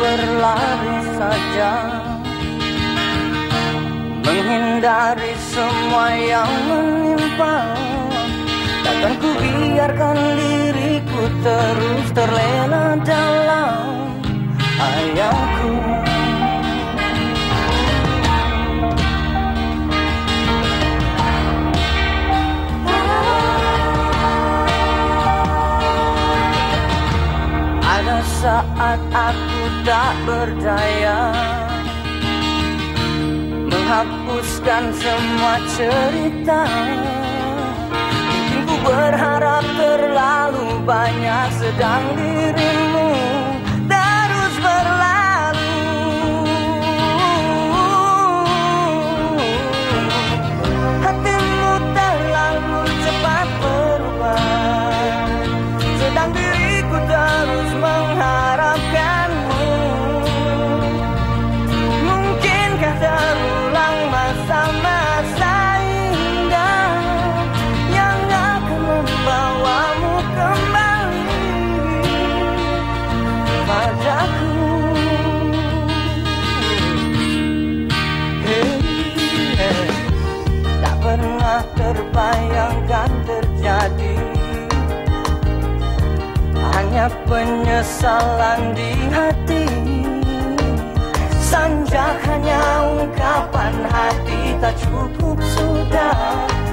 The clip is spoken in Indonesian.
berlari saja Menghindari semua yang menimpa Takkan ku biarkan diriku terus terlena dalam. Ayahku saat aku tak berdaya Menghapuskan semua cerita. Mungkin ku berharap terlalu banyak Sedang dirimu penyesalan di hati. Sanjak hanya ungkapan hati tak cukup sudah.